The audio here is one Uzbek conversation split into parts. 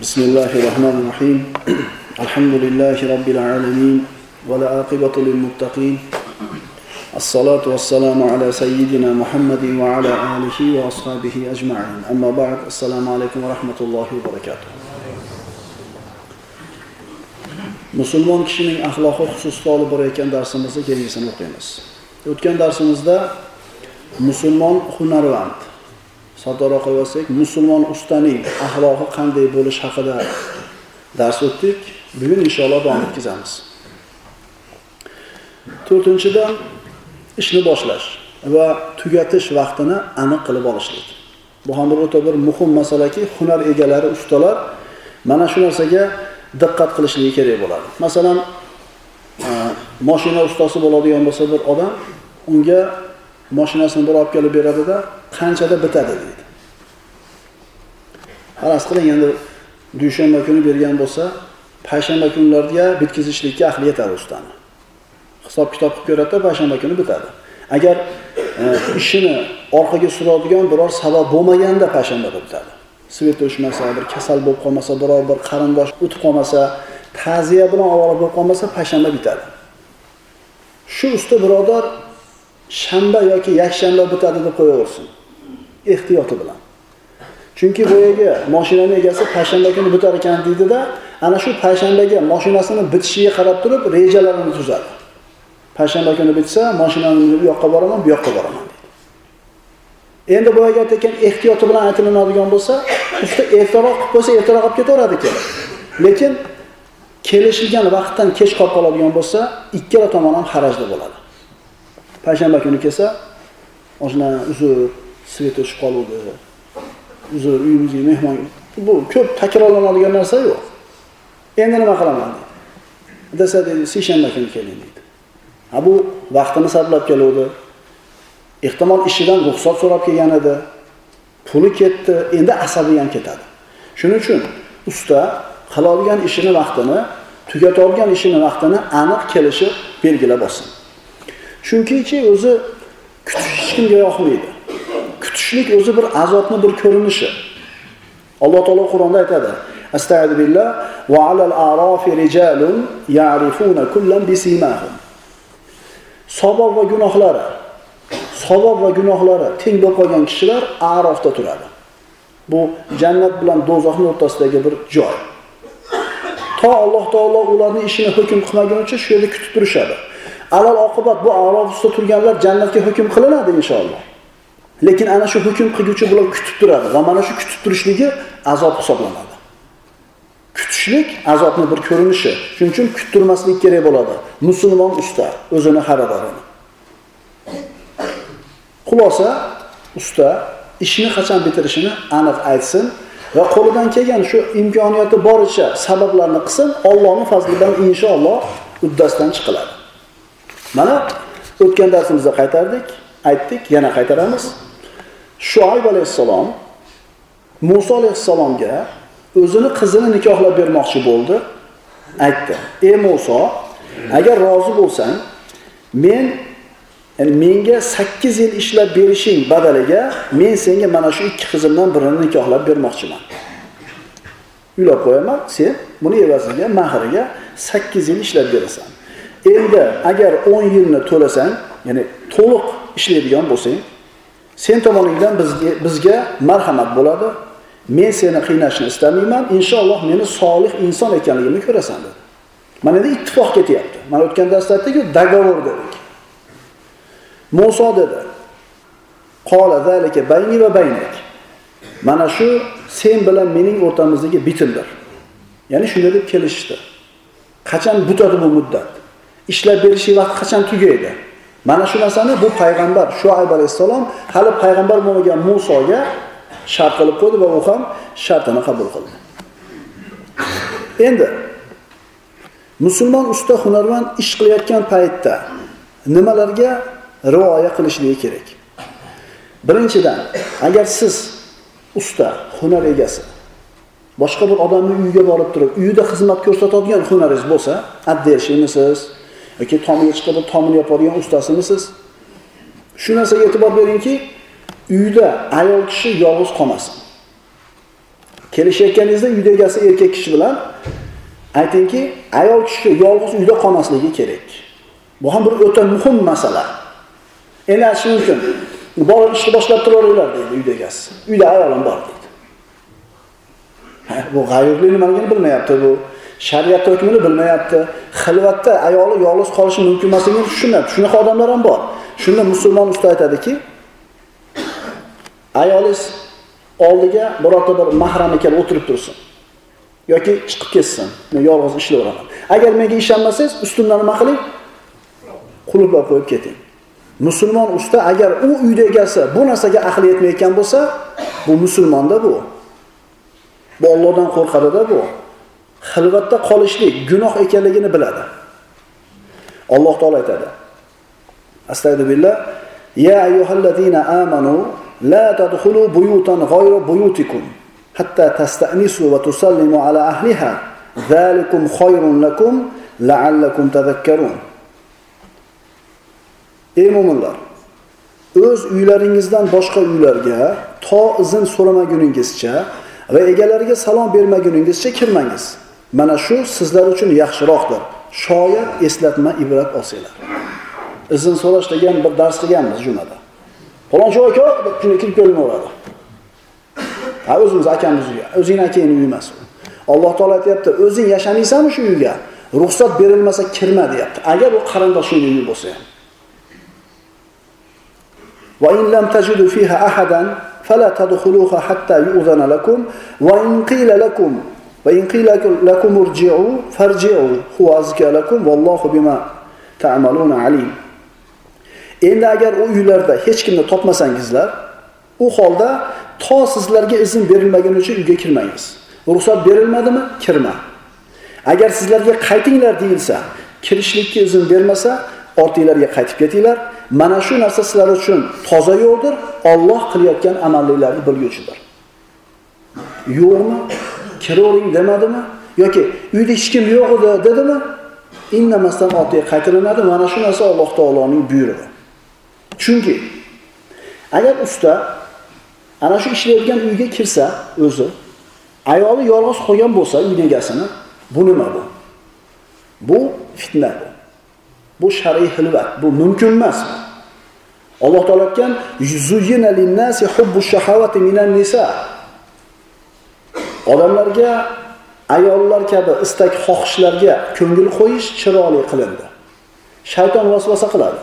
بسم الله الرحمن الرحيم الحمد لله رب العالمين والعاقبة للمتقين الصلاة والسلام على سيدنا محمد وعلى آله وأصحابه أجمعين أما بعد السلام عليكم ورحمة الله وبركاته musulmon kishining axloqi xususida olib borayotgan darsimizni kelgisini o'qiymiz o'tgan darsimizda musulmon hunarvand Soddaroq qilib musulmon ustaning axloqi qanday bo'lish haqida dars o'tdik. Bugun inshaalloh davom etkazamiz. To'rtinchidan ishni boshlash va tugatish vaqtini aniq qilib olishlik. Bu ham bir o'ta bir muhim masalaki hunar egalari ustalar mana shu narsaga diqqat qilishligi kerak bo'ladi. Masalan mashina moshina ustasi bo'ladigan bo'lsa bir odam unga moshinasini bir olib kelib beradida qanchada bitadi deydi. Faraz qiling endi dushanba kuni bergan bo'lsa payshanba kunlarga bitkazishlikka ahli yetadi ustani. Hisob kitob qilib ko'radida payshanba kuni bitadi. Agar e, ishini orqaga suradigan biror sabab bo'lmaganda payshanbada bitadi. Svet o'chmasa bir kasal bo'lib qolmasa biror bir qarindosh o'tib qolmasa ta'ziya bilan ovora bo'lib qolmasa payshanba bitadi. Shu usta birodar shanba yoki yakshanba bitadi deb qo'yaversin. Ehtiyoti bilan. Chunki boyagi mashinani egasi payshanba kuni bitar ekan deydida ana shu payshanbaga mashinasini bitishiga qarab turib rejalarini tuzadi payshanba kuni bitsa mashinani bu yoqqa boraman bu yoqqa boraman deydi. endi boyagi aytgan ehtiyoti bilan aytilinadigan bo'lsa usta ertaroq qilib qo'ysa ertaroq olib ketaveradi ekan. lekin kelishilgan vaqtdan kech qolib qoladigan bo'lsa ikkala tomon ham xarajda bo'ladi payshanba kuni kelsa mana uzr svet o'chib qoluvdi uzr uyimizga mehmon bu ko'p takrorlanadigan narsa yo'q. Endi nima qilaman? Deydi desa deydi seshanba kuni keling deydi ha bu vaqtini sarflab keluvdi. Ehtimol ishidan ruxsat so'rab kelgan edi. Puli ketdi endi asabi ham ketadi. Shuning uchun usta qiladigan ishini vaqtini tugatolgan ishini vaqtini aniq kelishib belgilab olsin chunkichi o'zi kutish hech kimga yoqmaydi. Kutishlik o'zi bir azobni bir ko'rinishi. Alloh taolo qur'onda aytadi astaidu billah va alal arafi rijalun ya'rifuna kullan bisimahum. Savob va gunohlari savob va gunohlari teng bo'lib qolgan kishilar arofda turadi. Bu jannat bilan do'zaxni o'rtasidagi bir joy. To alloh taolo ularni ishini hukm qilmagunicha shu yerda kutib turishadi. Alal oqibat bu arof ustida turganlar jannatga hukm qilinadi inshaalloh. Lekin ana shu hukm qilguvchi bular kutib turadi va mana shu kutib turishligi azob hisoblanadi. Kutishlik azobni bir ko'rinishi shuning uchun kuttirmaslik kerak bo'ladi. Musulmon usta o'zini xaridorini. Xulosa usta ishni qachon bitirishini aniq aytsin va qo'lidan kelgan shu imkoniyati boricha sabablarni qilsin Allohning fazli bilan inshaalloh uddasidan chiqiladi. Mana o'tgan darsimizda qaytardik aytdik yana qaytaramiz. Shuayb alayhissalom muso alayhissalomga o'zini qizini nikohlab bermoqchi bo'ldi. Aytdi ey muso agar rozi bo'lsang men yani menga sakkiz yil ishlab berishing badaliga men senga mana shu ikki qizimdan birini nikohlab bermoqchiman. Uylab qo'yaman sen buni evaziga mahriga sakkiz yil ishlab berasan. Endi agar o'n yilni to'lasang ya'ni to'liq ishlaydigan bo'lsang sen tomoningdan bizga bizga marhamat bo'ladi. Men seni qiynashni istamayman inshaalloh meni solih inson ekanligimni ko'rasan dedi. Mana endi ittifoq ketyapti. Mana o'tgan darsda aytdikku договор dedik muso dedi qola zalika bayni va baynak." mana shu sen bilan mening o'rtamizdagi bitimdir. Ya'ni shunday deb kelishishdi. Qachon bitadi bu muddat? Ishlab berishlik vaqti qachon tugaydi mana shu narsani bu payg'ambar shuayb alayhissalom hali payg'ambar bo'lmagan musoga shart qilib qo'ydi va u ham shartini qabul qildi. Endi musulmon usta hunarmand ish qilayotgan paytda nimalarga rioya qilishligi kerak? Birinchidan agar siz usta hunar egasi boshqa bir odamning uyiga borib turib uyida xizmat ko'rsatadigan hunaringiz bo'lsa отделщикmisiz yoki tomiga chiqib tomini yopadigan ustasimisiz shu narsaga e'tibor beringki uyda ayol kishi yolg'iz qolmasin kelishayotganingizda uyda egasi erkak kishi bilan aytingki, ayol kishi yolg'iz uyda qolmasligi kerak. Bu ham bir o'ta muhim masala. Endi aytishi mumkin. Borib ishni boshlab turaveringlar deydi uyda egasi. Uyda ayolim bor deydi. Ha, bu g'ayurli nimaligini bilmayapti bu. Shariat hukmini bilmayapti. Xilvatda ayoli yolg'iz qolishi mumkin emasligini tushunmayapti. Shunaqa odamlar ham bor. Shunda musulmon usta aytadiki, ayolingiz oldiga birorta bir mahrami kelib o'tirib tursin. yoki chiqib ketsin. Men yolg'iz ishlayveraman. Agar menga ishonmasangiz, ustimdan nima qiling? Qulublab qo'yib keting. Musulmon usta agar u uyda egasi bu narsaga ahli yetmayotgan bo'lsa, bu musulmonda bu. Bu Allohdan qo'rqadida bu. Xilvatda qolishlik gunoh ekanligini biladi. Alloh taolo aytadi. Astagfirullah. Ya ayyuhallazina amanu la tadkhulu buyutan ghayra buyutikum hatta tastanisu va tusallimu ala ahliha. Zalikum khayrun lakum la'allakum tadhakkarun. Ey mu'minlar, o'z uylaringizdan boshqa uylarga to izn so'ramaguningizcha va egalariga salom bermaguningizcha kirmangiz. Mana shu sizlar uchun yaxshiroqdir. Shoyat eslatma ibrat olsanglar. Izn so'rash degan bir dars qilganmiz jumada. Falonchi aka deb kirib kelaveradi. Ha o'zimiz akamiz uyi, o'zing akang uyi emas. Alloh taolo aytayapti, o'zing yashamaysanmi shu uyga? Ruxsat berilmasa kirma deyapti. Agar u qarindoshing uyi bo'lsa ham. وإن لم تجدوا فيها أحدا فلا تدخلوها حتى يؤذن لكم وإن قيل لكم va vallohu bima ta'maluna alim. Endi agar u uylarda hech kimni topmasangizlar, u holda to sizlarga izn berilmagani uchun uyga kirmangiz. Ruxsat berilmadimi? Kirma. Agar sizlarga qaytinglar deyilsa, kirishlikka izn bermasa, ortinglarga qaytib ketinglar. Mana shu narsa sizlar uchun toza yo'ldir, Alloh qilayotgan amallinglarni bilguchidir Yo'qmi? Kiravering demadimi? Yoki uyda hech kim yo'q edi dedimi? Innamasdan ortiga qaytariladi. Mana shu narsa Alloh taoloning buyrug'i. Chunki agar usta ana shu ishlaydigan uyga kirsa o'zi ayoli yolg'iz qolgan bo'lsa uyni egasini, bu nima bu? Bu fitna bu. Bu shar'iy xilvat, bu mumkin emas. Alloh taolo aytgan: Odamlarga ayollar kabi istak xohishlarga ko'ngil qo'yish chiroyli qilindi. Shayton vasvasa qiladi.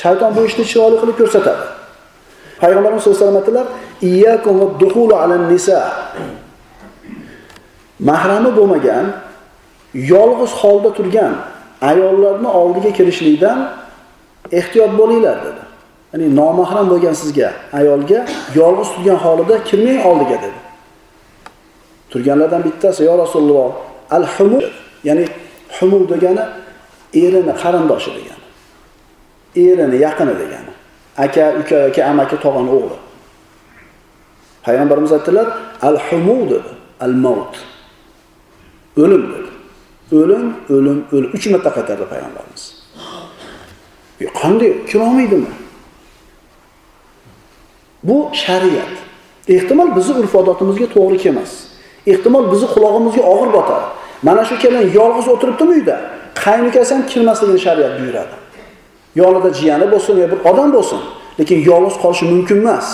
Shayton bu ishni chiroyli qilib ko'rsatadi. Payg'ambarimiz sollallohu alayhi vasallam "Iyyakum va-dukhulu alan-nisa." Mahrami bo'lmagan, yolg'iz holda turgan ayollarni oldiga kirishlikdan ehtiyot bo'linglar dedi. Ya'ni nomahram bo'lgan sizga ayolga yolg'iz turgan holida kirmang oldiga dedi. Turganlardan bittasi yo Rasululloh al-humu ya'ni humu degani erini qarindoshi degani. Erini yaqini degani. Aka, uka yoki amaki, tog'ani o'g'li. Payg'ambarimiz aytdilar, al-humu dedi, al-maut. O'lim dedi. o'lim, o'lim, o'lim. Uch marta qaytardi payg'ambarimiz. Qanday kirolmaydimi? Bu shariat. Ehtimol bizni urf odatimizga to'g'ri kelmas. Ehtimol bizni qulog'imizga og'ir botadi. Mana shu kelin yolg'iz o'tiribdimi uyda? Qaynukasi ham kirmasligini shariat buyuradi. Yonida jiyani bo'lsin yo bir odam bo'lsin, lekin yolg'iz qolishi mumkin emas.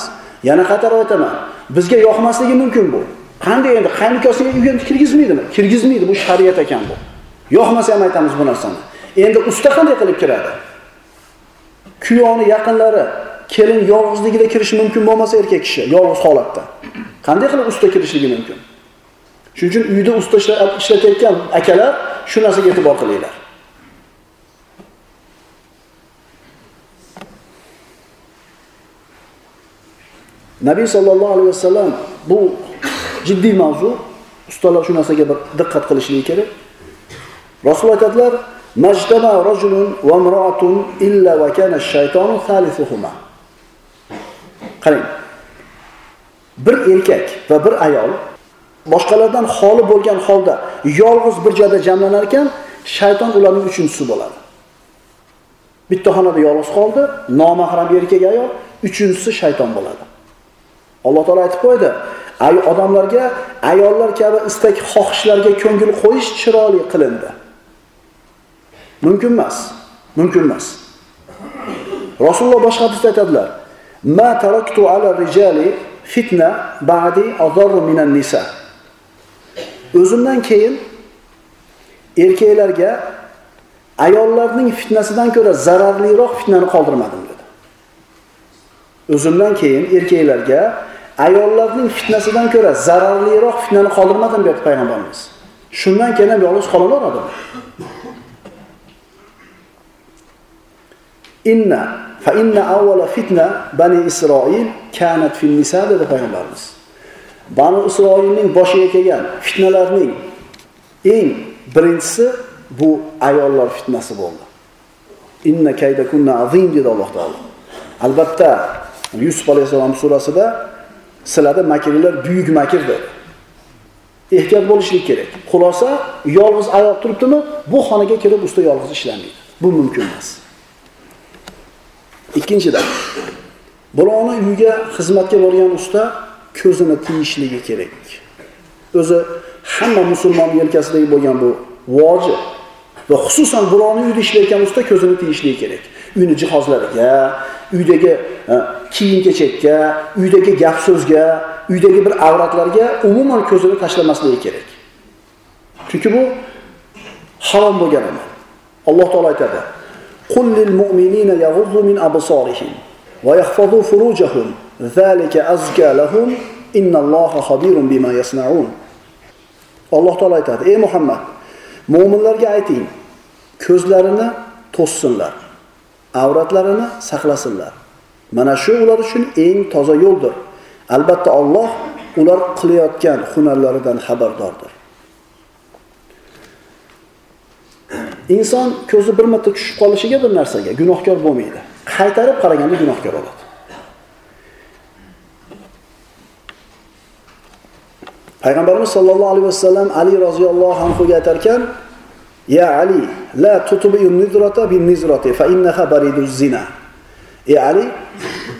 Yana qaytarib aytaman, bizga yoqmasligi mumkin bu. Qanday endi qaynukasiga uyga kirgizmaydimi? Kirgizmaydi, bu shariat ekan bu. Yoqmasa ham aytamiz bu narsani. Endi usta qanday qilib kiradi? Kuyovni yaqinlari kelin yolg'izligida kirish mumkin bo'lmasa erkak kishi yolg'iz holatda. Qanday qilib usta kirishligi mumkin? Shuning uchun uyda usta ishlatayotgan akalar shu narsaga e'tibor qilinglar. Nabiy sallallohu alayhi vasallam bu jiddiy mavzu. Ustalar shu narsaga bir diqqat qilishligi kerak. Rasul aytadilar: "Majtama rajulun va imra'atun illa va kana ash-shaytonu thalithuhuma." Qarang. Bir erkak va bir ayol boshqalardan xoli bo'lgan holda yolg'iz bir joyda jamlanar ekan, shayton ularning uchinchisi bo'ladi. Bitta xonada yolg'iz qoldi, nomahram erkak ayol, uchinchisi shayton bo'ladi. Alloh taolo aytib qo'ydi: ay odamlarga ayollar kabi istak xohishlarga ko'ngil qo'yish chiroyli qilindi. Mumkin emas. Mumkin emas. Rasululloh boshqa hadisda aytadilar: "Ma taraktu ala rijali fitna ba'di adarru minan nisa." O'zimdan keyin erkaklarga ayollarning fitnasidan ko'ra zararliroq fitnani qoldirmadim dedi. O'zimdan keyin erkaklarga ayollarning fitnasidan ko'ra zararliroq fitnani qoldirmadim dedi payg'ambarimiz. Shundan keyin ham yolg'iz qolaveradi. Inna fa inna awwala fitna bani Isroil kanat fil nisa dedi payg'ambarimiz. Bani Isroilning boshiga kelgan fitnalarning eng birinchisi bu ayollar fitnasi bo'ldi. Inna kaydakunna azim dedi Alloh taolo. Albatta Yusuf alayhissalom surasida sizlarda makrlar buyuk makr dedi. Ehtiyot bo'lishlik kerak. Xulosa, yolg'iz ayol turibdimi, bu xonaga kirib usta yolg'iz ishlamaydi. Bu mumkin emas. Ikkinchidan, birovning uyiga xizmatga borgan usta ko'zini tiyishligi kerak. O'zi hamma musulmon yelkasidagi bo'lgan bu vojib. Va xususan birovni uyida ishlayotgan usta ko'zini tiyishligi kerak. Uyni jihozlariga, uydagi e, kiyim-kechakka, uydagi gap so'zga, uydagi bir avratlarga umuman ko'zini tashlamasligi kerak. Chunki bu harom bo'lgan amal. Alloh taolo aytadi: قل للمؤمنين mu'minina yaghuddu min ويحفظوا va furujahum, zalika azka lahum, innalloha xabirun bima yasnaun." Alloh taolo aytadi: "Ey Muhammad, Mo'minlarga ayting, ko'zlarini to'ssinlar, avratlarini saqlasinlar. Mana shu ular uchun eng toza yo'ldir. Albatta Alloh ular qilayotgan hunarlaridan xabardordir. Inson ko'zi bir marta tushib qolishiga bir narsaga gunohkor bo'lmaydi. Qaytarib qaraganda gunohkor bo'ladi. Payg'ambarimiz sollallohu alayhi vasallam Ali roziyallohu anhuga aytar ekan: "Ya Ali, la nizrata bin nizrati fa innaha bariduz zina." Ey Ali,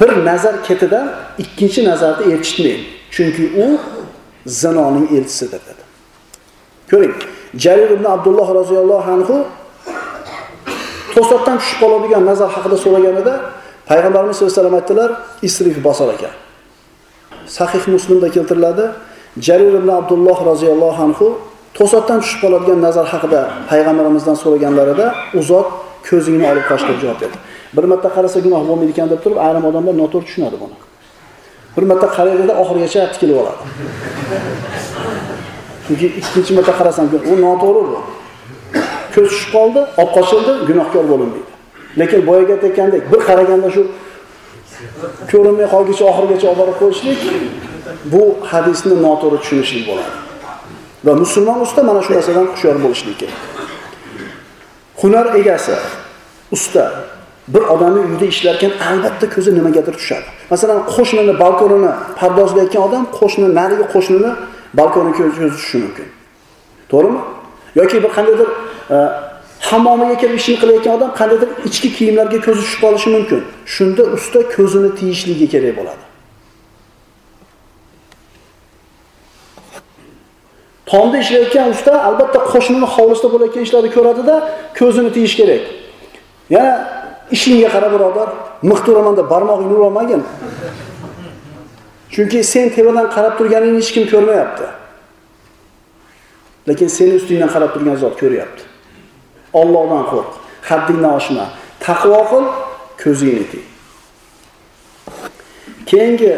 bir nazar ketidan ikkinchi nazarni elchitmang, chunki u zinoning elchisidir dedi. Ko'ring, Jarir ibn Abdulloh roziyallohu anhu to'satdan tushib qoladigan nazar haqida so'raganida payg'ambarimiz sollallohu alayhi vasallam aytdilar, "Isrif basar ekan." Sahih Muslimda keltiriladi. Jarir ibn Abdulloh roziyallohu anhu to'satdan tushib qoladigan nazar haqida payg'ambarimizdan so'raganlarida u zot ko'zingni olib qoch deb javob berdi. Bir marta qarasa gunoh bo'lmaydi ekan deb turib, ayrim odamlar noto'g'ri tushunadi buni. Bir marta qaraydida oxirigacha tikilib oladi. Chunki ikkinchi marta qarasam, u noto'g'ri bu. Ko'z tushib qoldi, olib qochildi, gunohkor bo'lmaydi. Lekin boyaga aytgandek, bir qaraganda shu ko'rinmay qolguncha oxirigacha olib borib qo'yishlik bu hadisni noto'g'ri tushunishlik bo'ladi. Va musulmon usta mana shu narsadan hushyor bo'lishlik kerak. Hunar egasi, usta bir odamning uyida ishlarkan albatta ko'zi nimagadir tushadi. Masalan, qo'shnini balkonini pardozlayotgan odam qo'shni narigi qo'shnini balkoniga ko'zi tushishi mumkin. To'g'rimi? Yoki bir qandaydir e, hammomiga kirib ishini qilayotgan odam qandaydir ichki kiyimlarga ko'zi tushib qolishi mumkin. Shunda usta ko'zini tiyishligi kerak bo'ladi. Tomda ishlayotgan usta albatta qo'shnini hovlisida bo'layotgan ishlarni ko'radida ko'zini tiyish kerak. Yana ishingga qara birodar, miqturaman deb barmog'ingni urolmagin. Chunki sen tevadan qarab turganingni hech kim ko'rmayapti. Lekin seni ustingdan qarab turgan zot ko'ryapti. Allohdan qo'rq, haddingdan oshma, taqvo qil, ko'zingni tiy. Keyingi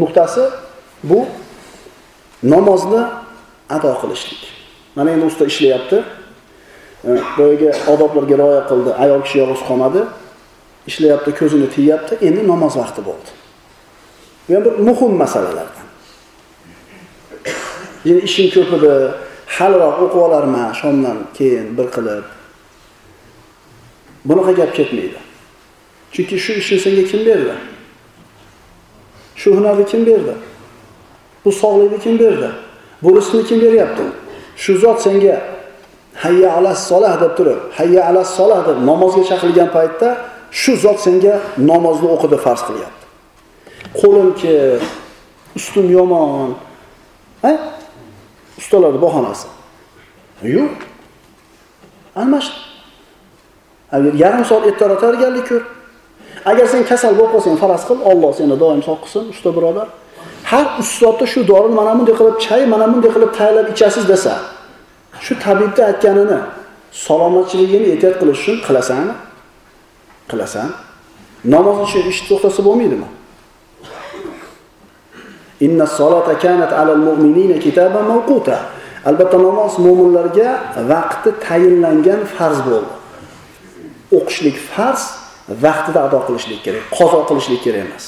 nuqtasi bu namozni ado qilishlik. Mana endi usta ishlayapti. Boyaga odoblarga rioya qildi, ayol kishi yolg'iz qolmadi. Ishlayapti, ko'zini tiyyapti, endi namoz vaqti bo'ldi. Bu ham bir muhim masalalardan. Yana ishim ko'p edi, haliroq o'qib olarman shomdan keyin bir qilib. Bunaqa gap ketmaydi. Chunki shu ishni senga kim berdi? Shu hunarni kim berdi? Bu sog'likni kim berdi? Bu kim beryapti? Shu zot senga hayya alas solah deb turib, hayya alas solah deb namozga chaqirilgan paytda shu zot senga namozni o'qidi farz qilyapti. Qo'lim ki, ustim yomon. Ha? Ustalarning bahonasi. Yo'q. Almash. Yarim soat ertaroq tayyorgarlik ko'r. Agar sen kasal bo'lib qolsang, faraz qil, Alloh seni doim sog' qilsin, usta birodar. Har 3 shu dorini mana bunday qilib chay, mana bunday qilib tayyorlab ichasiz desa, shu tabibda aytganini salomatchiligini ehtiyot qilish uchun qilasanmi? Qilasan. Namoz uchun ish to'xtasa bo'lmaydimi? Inna solata kanat alal mu'minina kitaban mawquta. Albatta namoz mu'minlarga vaqti tayinlangan farz bo'ldi. O'qishlik farz, vaqtida ado qilishlik kerak, qazo qilishlik kerak emas.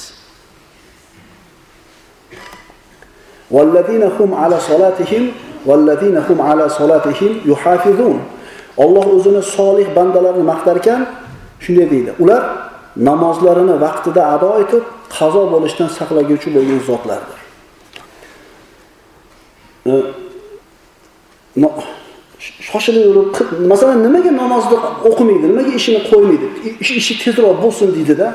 Wallazina hum ala solatihim wallazina hum ala solatihim yuhafizun. Alloh o'zini solih bandalarini maqtar ekan, shunday deydi. Ular namozlarini vaqtida ado etib, qazo bo'lishdan saqlaguvchi bo'lgan zotlardir. E, shoshilib yurib masalan nimaga namozni o'qimaydi nimaga ishini qo'ymaydi ishi ishi tezroq bo'lsin deydida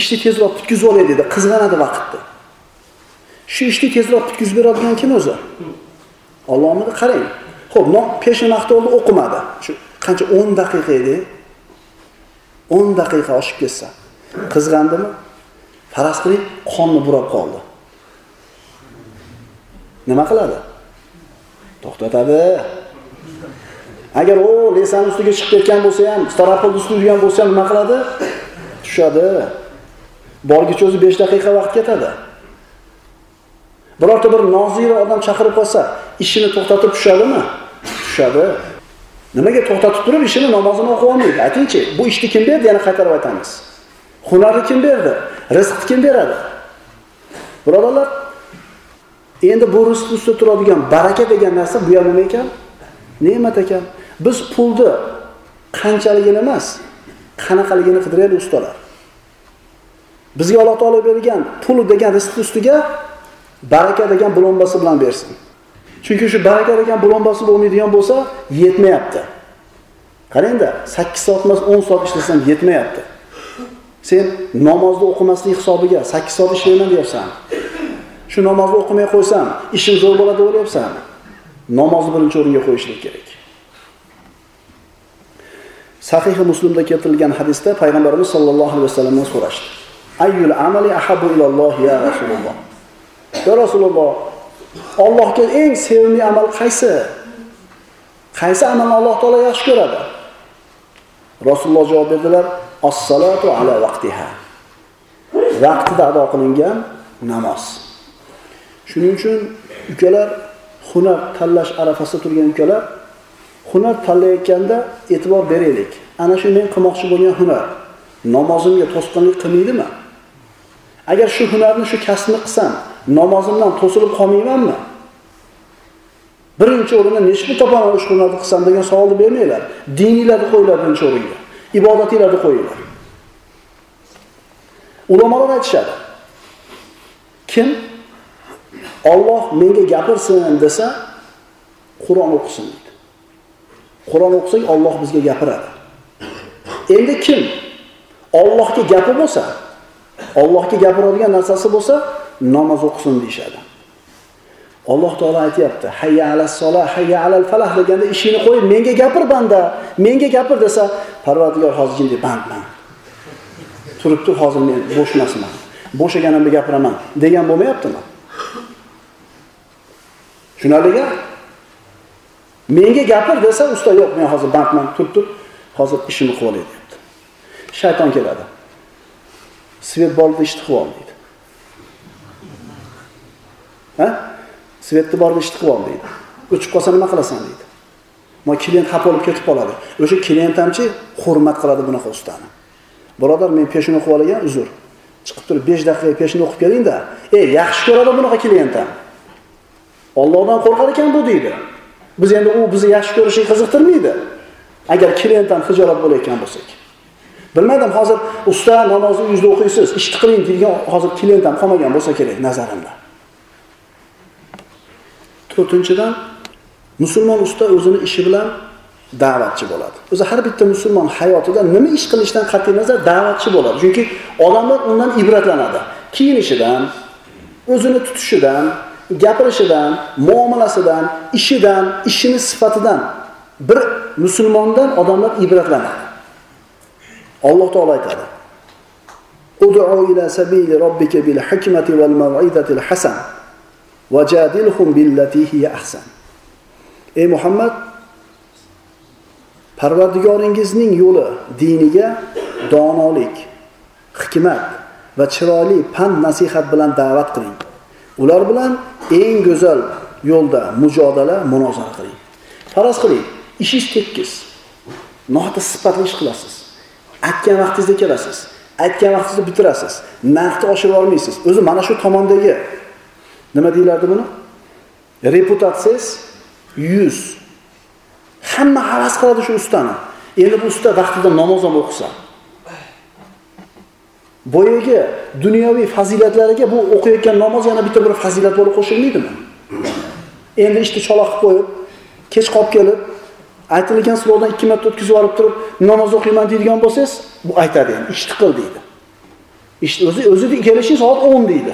ishni tezroq bitkazib olay deydi qizg'anadi vaqtni shu ishni tezroq bitkazib beradigan kim o'zi. Ollohmidi qarang. Ho'p peshin oldi o'qimadi. Shu qancha o'n daqiqa edi? o'n daqiqa oshib ketsa. Qizg'andimi? Faraz qiling qonni burab qoldi. Nima qiladi? To'xtatadi. Agar u lesani ustiga chiqib ketgan bo'lsa ham staropol ustida yurgan bo'lsa ham nima qiladi? Tushadi. Borgicha o'zi besh daqiqa vaqt ketadi. Birorta bir nozira odam chaqirib qolsa ishini to'xtatib tushadimi? Tushadi. Nimaga to'xtatib turib ishini namozini o'qib olmaydi? Aytingchi bu ishni kim berdi? Yana qaytarib aytamiz. Hunarni kim berdi? Rizqni kim beradi? Birodarlar Endi bu rizq ustida turadigan baraka degan narsa bu ham nima ekan? Ne'mat ekan. Biz pulni qanchaligini emas, qanaqaligini qidiraylik ustalar. Bizga Alloh taolo bergan pul degan rizq ustiga baraka degan bulombasi bilan bersin. Chunki shu baraka degan bulombasi bo'lmaydigan bo'lsa, yetmayapti. Qarangda, 8 soat emas 10 soat ishlasam yetmayapti. Sen namozni o'qimaslik hisobiga 8 soat ishlayman deyapsan. shu namozni o'qimay qo'ysam ishim zo'r bo'ladi o'ylayapsan namozni birinchi o'ringa qo'yishlik kerak sahihi muslimda keltirilgan hadisda payg'ambarimiz sollallohu alayhi vasallamdan so'rashdi ayyul amali ahabbu ilalloh ya rasululloh ya rasululloh Allohga eng sevimli amal qaysi qaysi amalni alloh taolo yaxshi ko'radi rasululloh javob berdilar assalotu ala vaqtiha vaqtida ado qilingan namoz Shuning uchun ukalar hunar tanlash arafasida turgan ukalar hunar tanlayotganda e'tibor beraylik. Ana shu men qilmoqchi bo'lgan hunar namozimga to'sqinlik qilmaydimi? Agar shu hunarni, shu kasbni qilsam, namozimdan to'silib qolmaymanmi? Birinchi o'rinda nechta topaman shu qilsam degan savolni bermanglar. Dininglarni qo'yinglar birinchi o'ringa. Ibodatinglarni qo'yinglar. Ulamolar aytishadi. Kim Alloh menga gapirsin desa, Qur'on o'qisin deydi. Qur'on o'qisak Alloh bizga gapiradi. Endi kim Allohga gapi bo'lsa, Allohga gapiradigan narsasi bo'lsa, namoz o'qisin deyishadi Alloh taolo aytayapti: "Hayya alas sola hayya alal falah" deganda ishini qo'yib, menga gapir banda, menga gapir desa, Parvardigor hozir jinda bandman. Turibdi hozir men bo'sh emasman. Bo'shaganimda gapiraman degan bo'lmayaptimi? Tushunarligi? Menga gapir desa, usta yo'q, men hozir bandman, turib tur, hozir ishimni qilib olay deyapti. Shayton keladi. Svet borida ishni qilib ol deydi. Ha? Svetni borini ishni qilib ol deydi. O'chib qolsa nima qilasan deydi. Ma klient xafa bo'lib ketib qoladi. O'sha klient hamchi hurmat qiladi bunaqa ustani. Birodar, men peshin o'qib olgan, uzr. Chiqib turib 5 daqiqa peshin o'qib keling-da. Ey, yaxshi ko'radi bunaqa klient ham. Allohdan qo'rqar ekan bu deydi. Biz endi u bizni yaxshi ko'rishi qiziqtirmaydi. Agar klient ham hijolat bo'layotgan bo'lsak. Bilmadim, hozir usta namozni uyingizda o'qiysiz, ishni qiling degan hozir klient ham qolmagan bo'lsa kerak nazarimda. To'rtinchidan musulmon usta o'zini ishi bilan da'vatchi bo'ladi. O'zi har bitta musulmon hayotida nima ish qilishdan qat'iy nazar da'vatchi bo'ladi. Chunki odamlar undan ibratlanadi. Kiyinishidan, o'zini tutishidan, gapirishidan, muomalasidan, ishidan, ishini sifatidan bir musulmondan odamlar ibratlanadi. Alloh taolo aytadi: Ud'u ila sabili robbika bil hikmati wal mav'izatil hasan wajadilhum billati hiya ahsan. Ey Muhammad, Parvardigoringizning yo'li diniga donolik, hikmat va chiroyli pand nasihat bilan da'vat qiling. Ular bilan eng go'zal yo'lda mujodala, munozara qiling. Faraz qiling, ishingiz tekis. Nohata sifatli ish qilasiz. Aytgan vaqtingizda kelasiz. Aytgan vaqtingizda bitirasiz. Narxni oshirib olmaysiz. O'zi mana shu tomondagi nima deyiladi buni? Reputatsiyangiz 100 Hamma havas qiladi shu ustani. Endi bu usta vaqtida namoz ham o'qisa. Boyagi dunyoviy fazilatlariga bu o'qiyotgan namoz yana bitta bir fazilat bo'lib qo'shilmaydimi? Endi ishni chaloq qilib qo'yib, kech qolib kelib, aytilgan sinovdan ikki marta o'tkazib yuborib turib, namoz o'qiyman deydigan bo'lsangiz, bu aytadi endi, ishni qil deydi. ishni o'zi o'zi kelishi soat o'n deydi.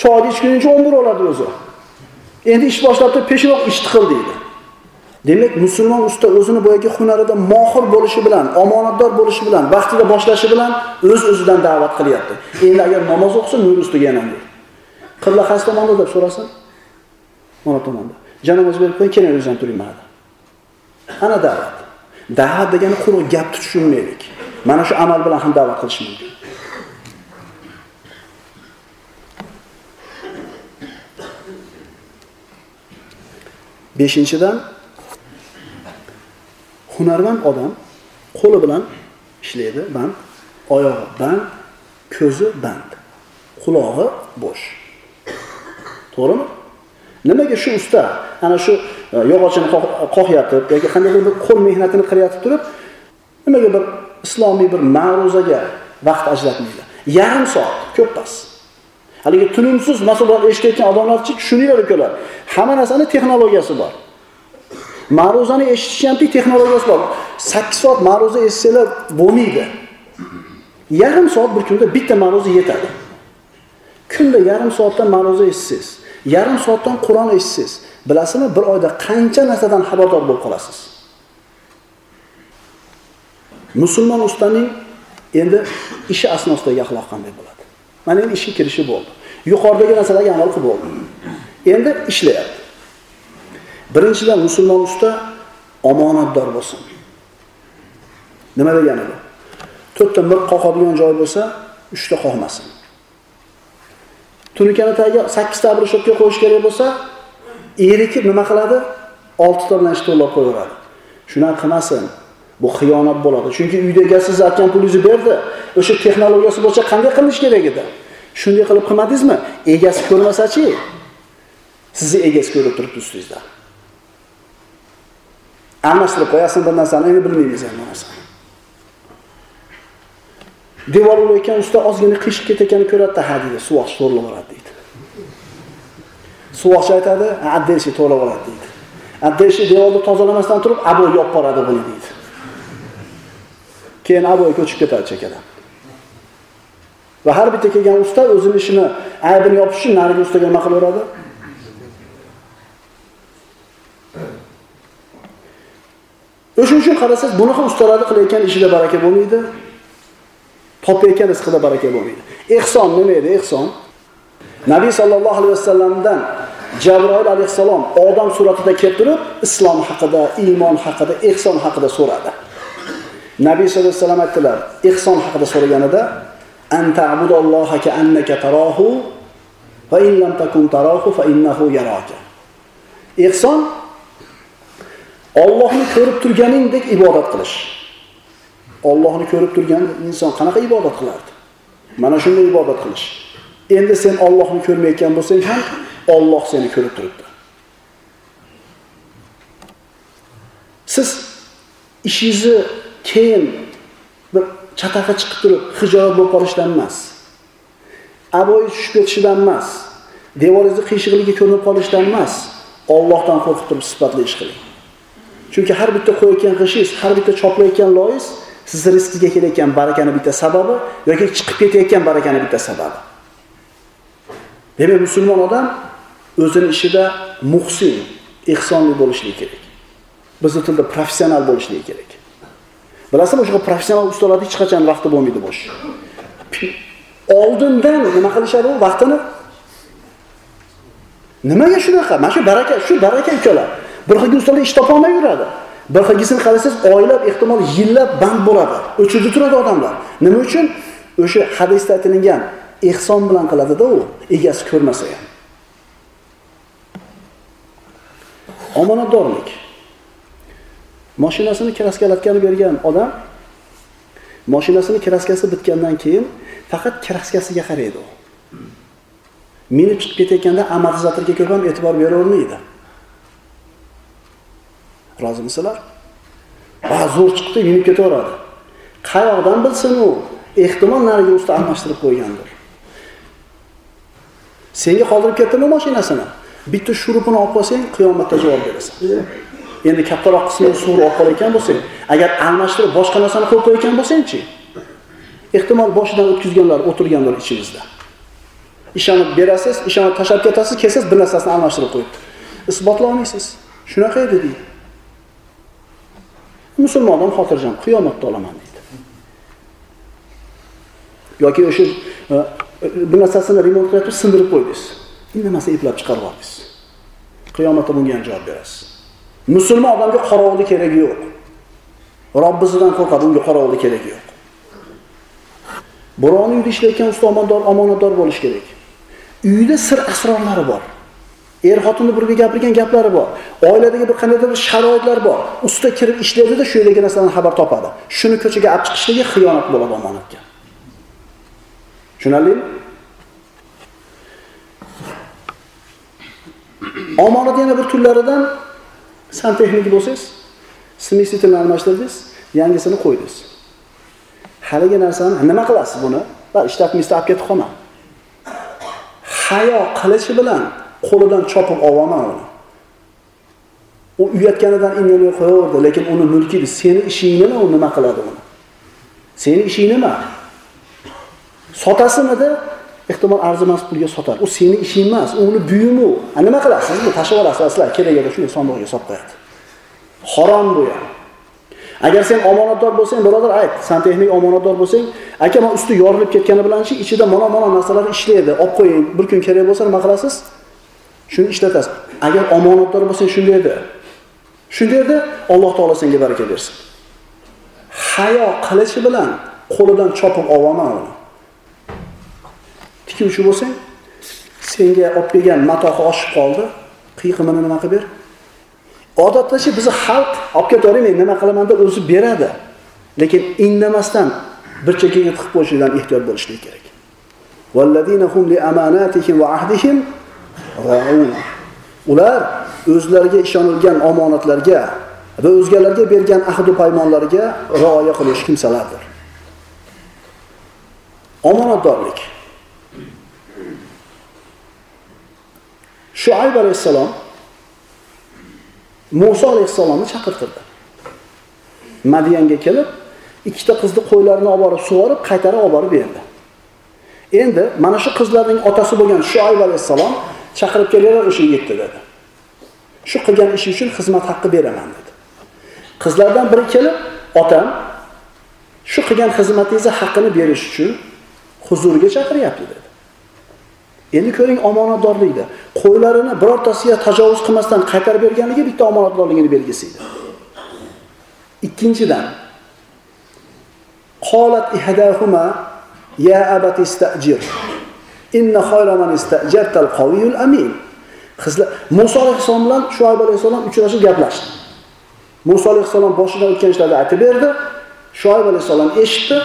Choy ichguncha 11 oladi o'zi. Endi ish boshlabdi, peshvoq ishni qil deydi. Demak, musulmon usta o'zini boyagi hunarida mohir bo'lishi bilan, omonatdor bo'lishi bilan, vaqtida boshlashi bilan o'z-o'zidan da'vat qilyapti. Endi agar namoz o'qisa, nur ustiga yana nur. Qibla qaysi tomonda deb so'rasin? Mana tomonda. Janoz berib qo'ying, keling o'zim turayman. Ana da'vat. Da'vat degani quruq gap tushunmaylik. Mana shu amal bilan ham da'vat qilish mumkin. Beshinchidan hunarmand odam qo'li bilan ishlaydi, band, oyog'i band, ko'zi band, qulog'i bo'sh. To'g'rimi? Nimaga shu usta ana shu e, yog'ochini qoqyatib yoki qandaydir bir qo'l mehnatini qilayotib turib, nimaga bir islomiy bir ma'ruzaga vaqt ajratmaydi? Yarim soat, ko'p emas Haligi tunumsiz masalan eshitayotgan odamlarchi tushuninglar ukalar. Hamma narsani texnologiyasi bor. Ma'ruzani eshitish ham texnologiyasi bor. 8 soat ma'ruza eshitsanglar bo'lmaydi. Yarim soat bir kunda bitta ma'ruza yetadi. Kunda yarim soatdan ma'ruza eshitsangiz, yarim soatdan Qur'on eshitsangiz, bilasizmi, bir oyda qancha narsadan xabardor bo'lib qolasiz? Musulmon ustaning endi ishi asnosidagi axloq qanday bo'ladi? Mana endi ishga kirishi bo'ldi. Yuqoridagi narsalarga amal qilib bo'ldi. Endi ishlayapti. Birinchidan musulmon usta omonatdor bo'lsin. Nima degani bu? To'rtta mir qoqadigan joy bo'lsa, uchta qoqmasin. Tunikani tagiga 8 ta qo'yish kerak bo'lsa, erikib nima qiladi? 6 ta bilan ishto'lab qo'yaveradi. Shunaqa qilmasin. Bu xiyonat bo'ladi. Chunki uyda egasi siz aytgan pulingizni berdi. O'sha texnologiyasi bo'yicha qanday qilish kerak edi? Shunday qilib qilmadingizmi? Egasi ko'rmasa-chi? Sizni egasi ko'rib turibdi ustingizda. almashtirib qo'yasan bir narsani endi bilmaymiz endi narsani devor urayotgan usta ozgina qishib ketayotganini ko'radida ha deydi suvoqchi to'g'irlab yuboradi deydi suvoqchi aytadi addeshi to'g'irlab oladi deydi addeshi devorni tozalamasdan turib abo yopib boradi buni deydi keyin aboy ko'chib ketadi chekkadan va har bitta kelgan usta o'zini ishini aybini yopish uchun narigi ustaga nima qilaveradi O'shuning uchun qarasangiz, bunaqa ustalarni qilayotgan ishida baraka bo'lmaydi. Topayotgan rizqida baraka bo'lmaydi. Ehson nima edi? Ehson Nabiy sallallohu alayhi vasallamdan Jabroil alayhissalom odam suratida kelib turib, islom haqida, iymon haqida, ehson haqida so'radi. Nabiy sallallohu alayhi vasallam aytdilar, ehson haqida so'raganida anta ka annaka tarahu va in lam takun tarahu fa innahu yaraka. Ehson Allohni ko'rib turganingdek ibodat qilish. Allohni ko'rib turgan inson qanaqa ibodat qilardi? Mana shunday ibodat qilish. Endi sen Allohni ko'rmayotgan bo'lsang ham Alloh seni ko'rib turibdi. Siz ishingizni keyin bir chataqa chiqib turib hijolat bo'lib qolishdan emas. Aboyi tushib ketishidan emas. Devoringizni qiyshiqligi ko'rinib qolishdan emas. Allohdan qo'rqib turib sifatli ish qiling. Chunki har bitta qo'yayotgan g'ishingiz, har bitta choplayotgan loyingiz sizni rizqingizga kelayotgan barakani bitta sababi yoki chiqib ketayotgan barakani bitta sababi. Demak, musulmon odam o'zini ishida muhsin, ehsonli bo'lishligi kerak. bizni tilda professional bo'lishligi kerak. Bilasizmi, o'sha professional ustalarning hech qachon vaqti bo'lmaydi bo'sh. Oldindan nima qilishadi u vaqtini? Nimaga shunaqa? Mana shu baraka, shu baraka ukalar. Bir xil ustalar ish topolmay yuradi. Bir xilgisini qarasangiz, oylab, ehtimol yillab band bo'ladi. O'chirdi turadi odamlar. Nima uchun? O'sha hadisda aytilgan ehson bilan qiladida u, egasi ko'rmasa ham. Omonatdorlik. Mashinasini kraskalatgani bergan odam mashinasini kraskasi bitgandan keyin faqat kraskasiga qaraydi u. Minib chiqib ketayotganda amortizatorga ko'p ham e'tibor beravermaydi. Rozimisizlar? Va zo'r chiqdi, minib ketaveradi. Qayoqdan bilsin u? Ehtimol narigi usta almashtirib qo'ygandir. Senga qoldirib ketdimi mashinasini? Bitta shurupini olib qolsang, qiyomatda javob berasan. Endi kattaroq qismini suvni olib qolayotgan bo'lsang, agar almashtirib boshqa narsani qo'yib qo'yayotgan bo'lsangchi Ehtimol boshidan o'tkazganlar o'tirganlar ichimizda. Ishonib berasiz, ishonib tashlab ketasiz, kelsangiz bir narsasini almashtirib qo'yibdi. Isbotlay olmaysiz. Shunaqa edi deydi. Musulmon odam xotirjam, qiyomatda olaman deydi. Yoki o'sha e, bir narsasini remont qilib sindirib qo'ydingiz. Indamasdan eplab chiqarib yubordingiz Qiyomatda bunga ham javob berasiz. Musulmon odamga qorovuli keragi yo'q. Robbisidan qo'rqadi, unga qorovuli keragi yo'q. Birovni uyida ishlayotgan ustomondor, omonatdor bo'lish kerak. Uyida sir asrorlari bor. Er xotinni birga gapirgan gaplari bor. Oiladagi bir qandaydir bir sharoitlar bor. Usta kirib ishlaydida shu yerdagi narsadan xabar topadi. Shuni ko'chaga olib chiqishligi xiyonat bo'ladi omonatga. Tushunarlimi? Omonat yana bir turlaridan santexnik bo'lsangiz, smisitini almashtirdingiz, yangisini qo'ydingiz. Haligi narsani nima qilasiz buni? Va ishlatmaysiz, olib ketib qolman. Hayo qilishi bilan qo'lidan chopib olaman uni. U uyatganidan indamay qo'yaverdi, lekin uni mulki. Seni ishing nima, u nima qiladi uni? Seni ishing nima? Sotasimidi? Ehtimol arzimas pulga sotar. U seni ishing emas, uni buyumi u. Nima qilasiz? Buni tashlab olasiz, aslan kerak edi, shunday sandiqqa solib qo'yadi. Harom bu ham. Agar sen omonatdor bo'lsang, birodar ayt, santexnik omonatdor bo'lsang, aka man usti yorilib ketgani bilanchi ichida mana-mana narsalar ishlaydi, olib qo'ying. Bir kun kerak bo'lsa nima qilasiz? Shuni ishlatasiz. Agar omonatdor bo'lsang shunday edi. Shunday edi, Alloh taolo senga baraka bersin. Hayo qilishi bilan qo'lidan chopib olaman uni. Tikuvchi bo'lsang, senga olib kelgan matohi oshib qoldi, qiyiqimini nima qilib ber? odatdachi bizni xalq olib ketavering, men nima qilaman deb o'zi beradi. Lekin indamasdan bir chekkaga tiqib qo'yishdan ehtiyot bo'lishlik kerak. Hum li va ahdihim. Ular o'zlariga ishonilgan omonatlarga va o'zgalarga bergan ahdu paymonlarga rioya qilish kimsalardir. Omonatdorlik. Shuayb alayhissalom Musa alayhissalomni chaqirtirdi. Madiyanga kelib, ikkita qizni qo'ylarini olib borib sug'orib, qaytarib olib borib berdi. Endi mana shu qizlarning otasi bo'lgan Shuayb alayhissalom chaqirib kelinglar o'sha yetdi dedi. Shu qilgan ishi uchun xizmat haqqi beraman dedi. Qizlardan biri kelib, otam shu qilgan xizmatingizni haqqini berish uchun huzuriga chaqiryapti dedi. Endi ko'ring omonatdorlikda qo'ylarini birortasiga tajovuz qilmasdan qaytarib berganligi bitta omonatdorligini belgisi edi. Ikkinchidan qolat ihdahuma ya abati istajir inna khayra man istajartal qawiyul amin. Qizlar Musa alayhissalom bilan Shuayb alayhissalom uchrashib gaplashdi. Musa alayhissalom boshidan o'tgan ishlarni aytib berdi. Shuayb alayhissalom eshitdi.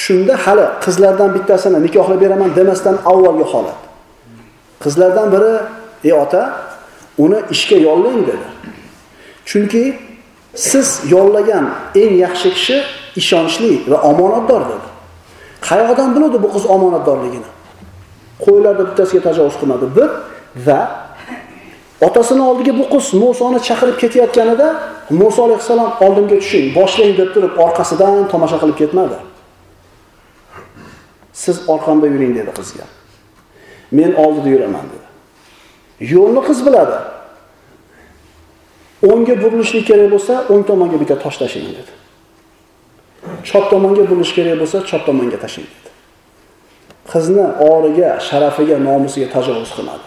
Shunda hali qizlardan bittasini nikohlab beraman demasdan avvalgi holat. Qizlardan biri, "Ey ota, uni ishga yollang" dedi. Chunki siz yollagan eng yaxshi kishi ishonchli va omonatdor dedi. Qayoqdan biladi bu qiz omonatdorligini? Qo'ylarda bittasiga tajovuz qilmadi. Bir va otasini oldiga bu qiz Musoni chaqirib ketayotganida Musa alayhisalom oldimga tushing, boshlang deb turib orqasidan tomosha qilib ketmadi. Siz orqamda yuring dedi qizga. Men oldida yuraman dedi. Yo'lni qiz biladi. O'ngga burilishlik kerak bo'lsa, o'ng tomonga bitta tosh tashlang dedi. Chop tomonga burilish kerak bo'lsa, chop tomonga tashlang dedi. Qizni origa, sharafiga, nomusiga tajovuz qilmadi.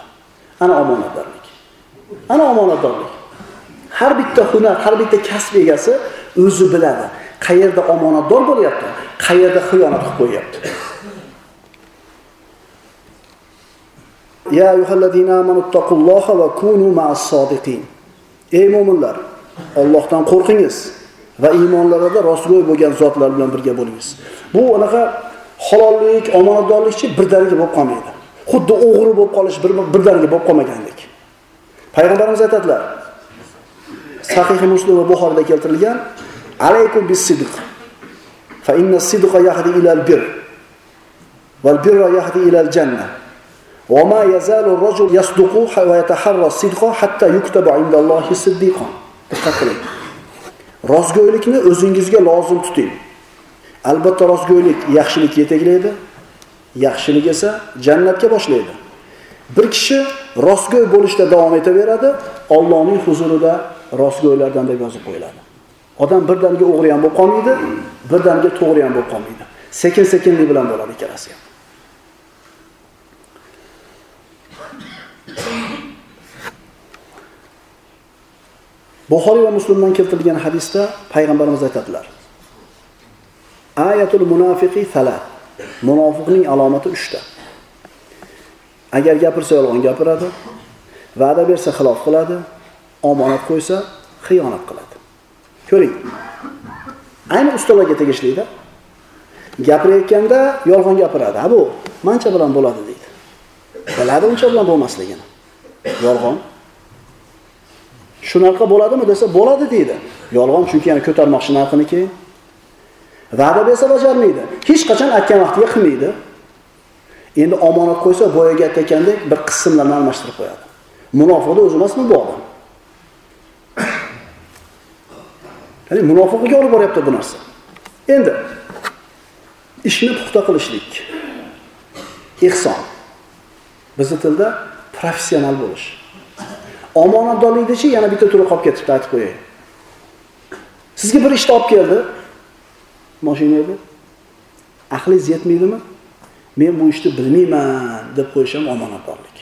Ana omonatdorlik. Ana omonatdorlik. Har bitta hunar, har bitta kasb egasi o'zi biladi. Qayerda omonatdor bo'lyapti, qayerda xiyonat qilib qo'yyapti. Ya ayyuhallazina amanu taqulloha va kunu ma'as sodiqin. Ey mu'minlar, Allohdan qo'rqingiz va iymonlarida rostgo'y bo'lgan zotlar bilan birga bo'lingiz. Bu anaqa halollik, omonatdorlikchi birdaniga bo'lib qolmaydi. Xuddi o'g'ri bo'lib qolish bir birdaniga bo'lib qolmagandek. Payg'ambarimiz aytadilar. Sahih Muslim va Buxoriyda keltirilgan alaykum bis-sidq. Fa inna as-sidqa yahdi ila al-birr. Wal birra yahdi ila al-jannah. وما يزال الرجل يصدق ويتحرى الصدق حتى يكتب عند الله صديقا diqqat qiling rostgo'ylikni o'zingizga lozim tuting albatta rostgo'ylik yaxshilik yetaklaydi yaxshilik esa jannatga boshlaydi bir kishi rostgo'y bo'lishda davom etaveradi Allohning huzurida rostgo'ylardan deb yozib qo'yiladi odam birdaniga o'g'ri ham bo'lib qolmaydi birdaniga to'g'ri ham bo'lib qolmaydi sekin sekinlik bilan bo'ladi ikkalasi ham Buxoriy va Muslimdan keltirilgan hadisda payg'ambarimiz aytadilar. Ayatul munafiqi salat. Munofiqning alomati 3 ta. Agar gapirsa yolg'on gapiradi, va'da bersa xilof qiladi, omonat qo'ysa xiyonat qiladi. Ko'ring. Ayni ustalarga tegishlidir. Gapirayotganda yolg'on gapiradi. Ha bu mancha bilan bo'ladi deydi. Biladi uncha bilan bo'lmasligini. Yolg'on shunaqa bo'ladimi desa bo'ladi deydi. Yolg'on chunki yana ko'tarmoqchi narxini keyin va'da bersa bajarmaydi. Hech qachon aytgan vaqtiga qilmaydi. Endi omonat qo'ysa boyaga aytgandek bir qismlarni almashtirib qo'yadi. Munofiqni o'zi emasmi bu odam? Ya'ni munofiqlikka olib boryapti bu narsa. Endi ishni puxta qilishlik. Ehson. Bizni tilda professional bo'lish. Omonatdorlikdachi yana bitta turi qolib ketibdi aytib qo'yay. Sizga bir ishni olib keldi. Mashina aqlingiz yetmaydimi men bu ishni bilmayman deb qo'yish ham omonatdorlik.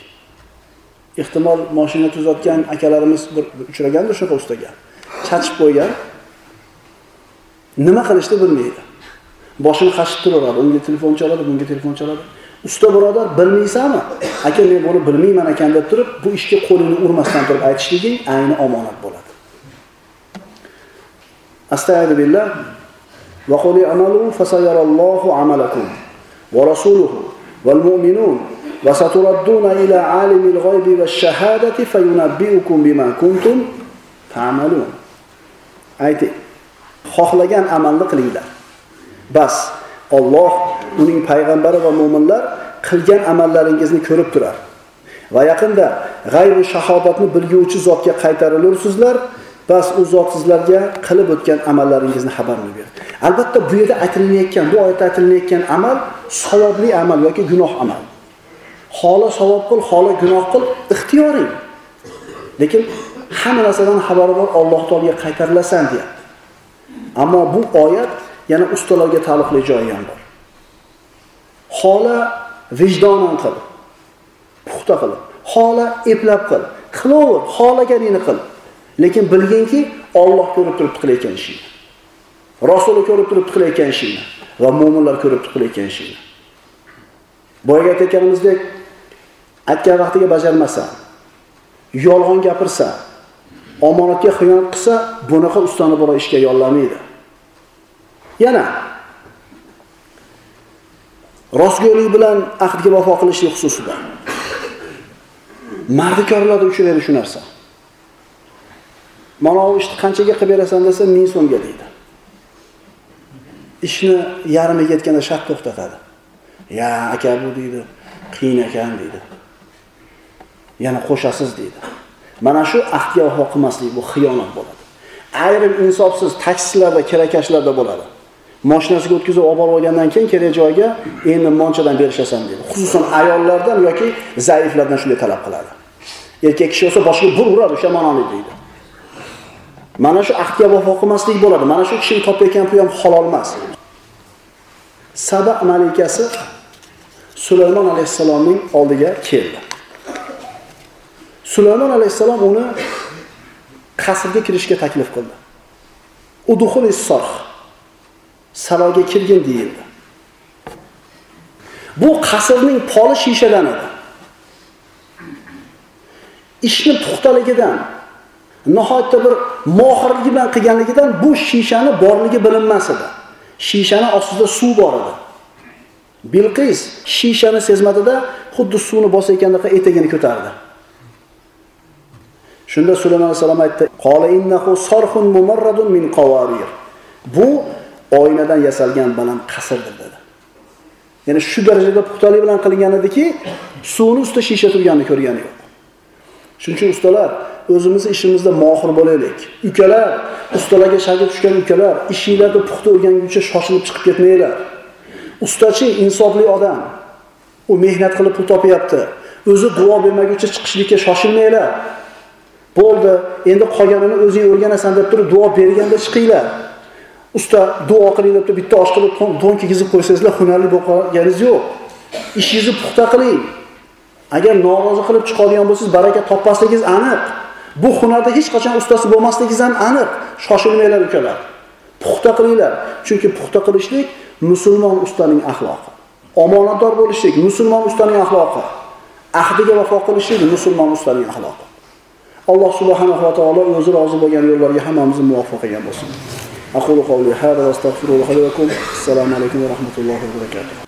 Ehtimol mashina tuzatgan akalarimiz bir uchragandir shunaqa ustaga chachib qo'ygan. Nima qilishni bilmaydi. Boshini qashib turaveradi. Unga telefon chaladi bunga telefon chaladi. Usta birodar bilmaysanmi aka men buni bilmayman ekan deb turib bu ishga qo'lingni urmasdan turib aytishliging ayni omonat bo'ladi. Astag'firu billah. Va qul amalu fasayarallohu amalakum va rasuluhu val mu'minun va saturadduna ila alimil g'oybi va shahadati fayunabbiukum bima kuntum ta'malun. Ayting xohlagan amalni qilinglar. Bas Alloh uning payg'ambari va mu'minlar qilgan amallaringizni ko'rib turar. Va yaqinda g'ayru shahodatni bilguvchi zotga qaytarilursizlar, bas u zot sizlarga qilib o'tgan amallaringizni xabarini beradi. Albatta bu yerda aytilayotgan, bu oyatda aytilayotgan amal savobli amal yoki gunoh amal. xohla savob qil, xohla gunoh qil, ixtiyoring. Lekin hamma narsadan xabari bor Alloh taolaga qaytarilasan deyapti. Ammo bu oyat yana ustalarga taalluqli joyi ham bor. Xola vijdonan qil. Puxta qil. Xola eplab qil. Qilaver, xohlaganingni qil. Lekin bilginki, Alloh ko'rib turibdi qilayotgan ishingni. Rasuli ko'rib turibdi qilayotgan ishingni va mu'minlar ko'rib turibdi qilayotgan ishingni. Boyaga aytganimizdek, aytgan vaqtiga bajarmasa, yolg'on gapirsa, omonatga xiyonat qilsa, bunaqa ustani biror ishga yollamaydi. Yana rostgo'ylik bilan ahdga vafo qilishlik xususida. Mardikorlarda uchraydi shu narsa. Mana bu ishni qanchaga qilib berasan desa 1000 so'mga deydi. Ishni yarmiga yetganda shart to'xtatadi. Ya, aka bu deydi, qiyin ekan deydi. Yana qo'shasiz deydi. Mana shu ahdga vafo qilmaslik bu xiyonat bo'ladi. Ayrim insofsiz taksilarda, kirakashlarda bo'ladi. Mashinasiga o'tkazib olib borib olgandan keyin kerak joyga endi monchadan berishasan deydi. Xususan ayollardan yoki zaiflardan shunday talab qiladi. Erkak kishi bo'lsa boshiga bir uradi o'sha ma'noli deydi. Mana shu ahdga vafo qilmaslik bo'ladi. Mana shu kishini topayotgan pul ham halol emas. Saba malikasi Sulaymon alayhisalomning oldiga keldi. Sulaymon alayhisalom uni qasrga kirishga taklif qildi. Udkhul is-sarh. Saroyga kirgin deyildi. Bu qasrning poli shishadan edi. Ishni puxtaligidan, nihoyatda bir mohirligi bilan qilganligidan bu shishani borligi bilinmas edi. Shishani ostida suv bor edi. Bilqis shishani sezmadida xuddi suvni bosayotgandaqa etagini ko'tardi. Shunda Sulaymon alayhisalom aytdi: innahu sarhun mumarradun min. Bu oynadan yasalgan baland qasrdir dedi. Ya'ni shu darajada puxtalik bilan qilingan ediki, suvni ustida shisha turganini ko'rgani yo'q. Shuning uchun ustalar o'zimizni ishimizda mohir bo'laylik. Ukalar, ustalarga shagird tushgan ukalar, ishinglarni puxta o'rganguncha shoshilib chiqib ketmanglar. Ustachi insofli odam. U mehnat qilib pul topyapti. O'zi duo bermaguncha chiqishlikka shoshilmanglar. Bo'ldi, endi qolganini o'zing o'rganasan deb turib duo berganda chiqinglar. Usta duo qiling deb bitta osh qilib to'n kiygizib qo'ysangizlar, hunarli bo'lib qolganingiz yo'q. Ishingizni puxta qiling. Agar norozi qilib chiqadigan bo'lsangiz, baraka topmasligingiz aniq. Bu hunarda hech qachon ustasi bo'lmasligingiz ham aniq. Shoshilmanglar ukalar. Puxta qilinglar. Chunki puxta qilishlik musulmon ustaning axloqi. Omonatdor bo'lishlik musulmon ustaning axloqi. Ahdiga vafo qilishlik musulmon ustaning axloqi. Alloh subhanahu va taolo o'zi rozi bo'lgan yo'llarga hammamizni muvaffaq qilgan bo'lsin. Aqulu qawli hada va astagfirulloh va lakum. Assalomu alaykum va rahmatullohi va barakatuh.